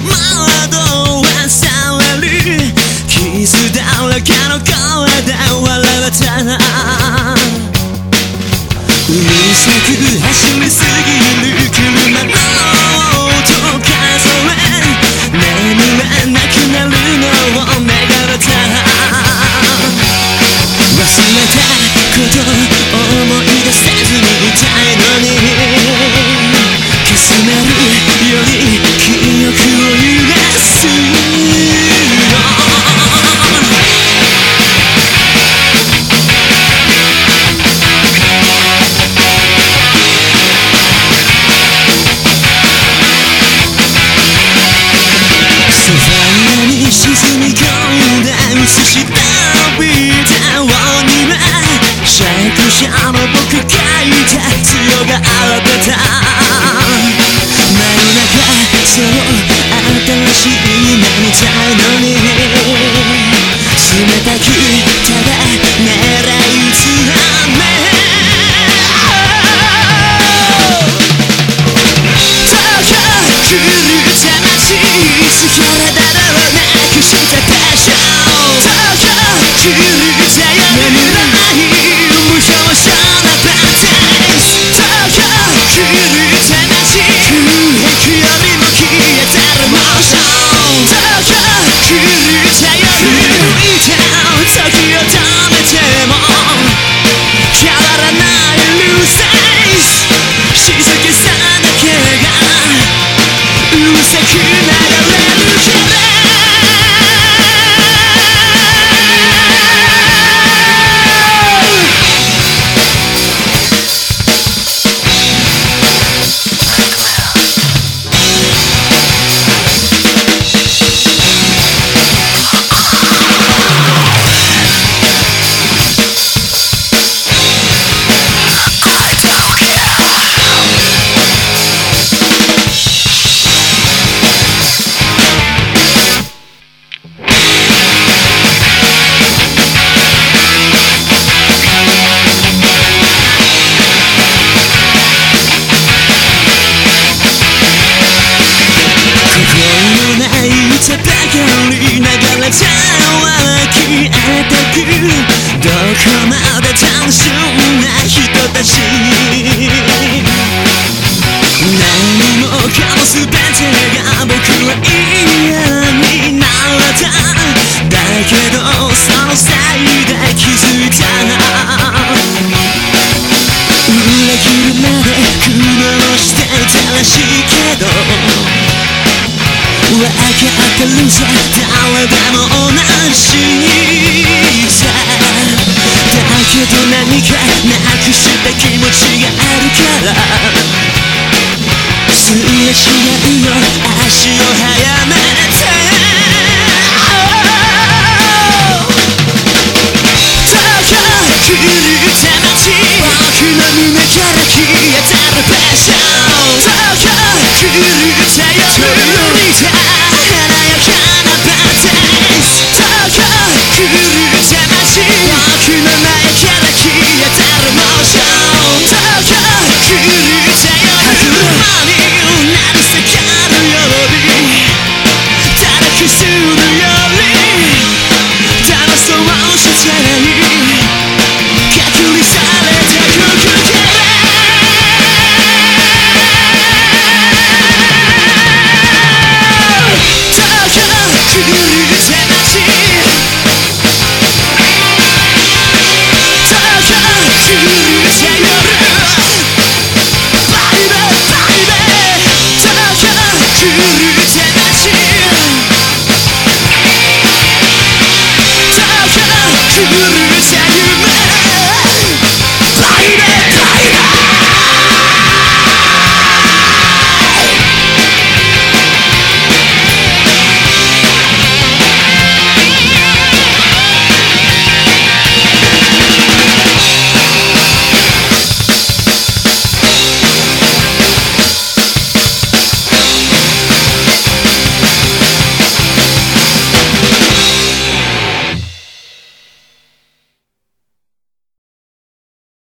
窓キスだらけの声で笑わたらうるさく走りすぎるしい夢みたいのに冷たくただどこまで単純な人たち何もかも全てが僕は嫌になっただけどそのせいで気づいた裏切るまで苦悩してたらしいけど分かってるさ誰でも同じ。すれ違うよ足を早めて東京狂った街僕の胸から消えてる場所東京狂った夜見た華やかなパラダイス東京狂った街